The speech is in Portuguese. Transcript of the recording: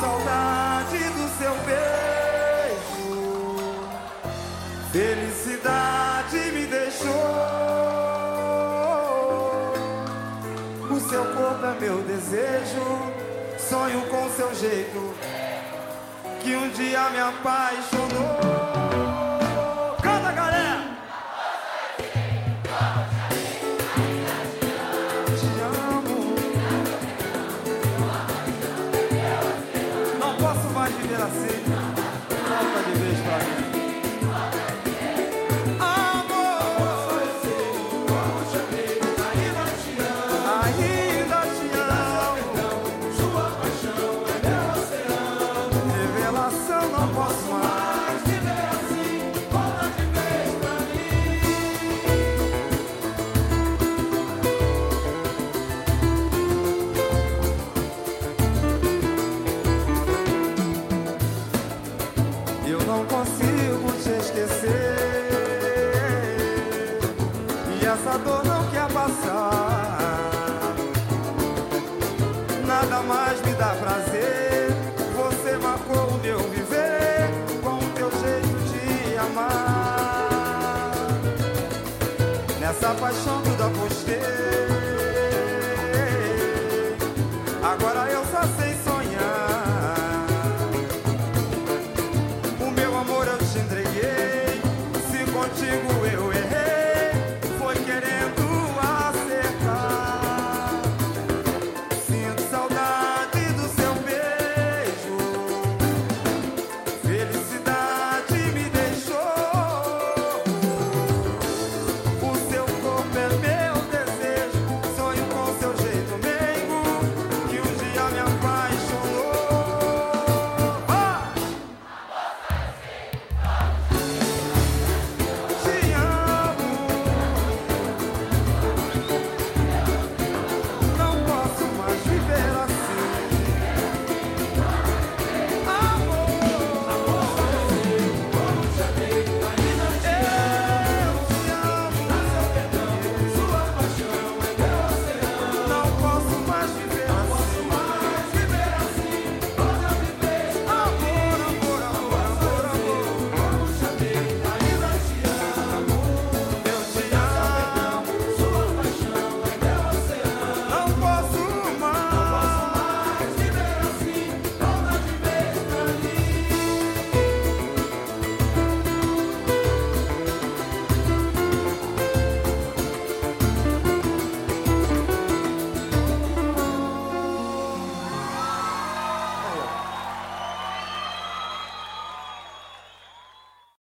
saudade do seu beijo. Felicidade me deixou. O seu corpo é meu desejo. Sonho com seu jeito. Que um dia me apaixonou. Mais Eu não consigo te esquecer. E essa dor não quer passar. Nada mais me dá prazer. Você marcou o meu viver com o teu jeito de amar. Nessa paixão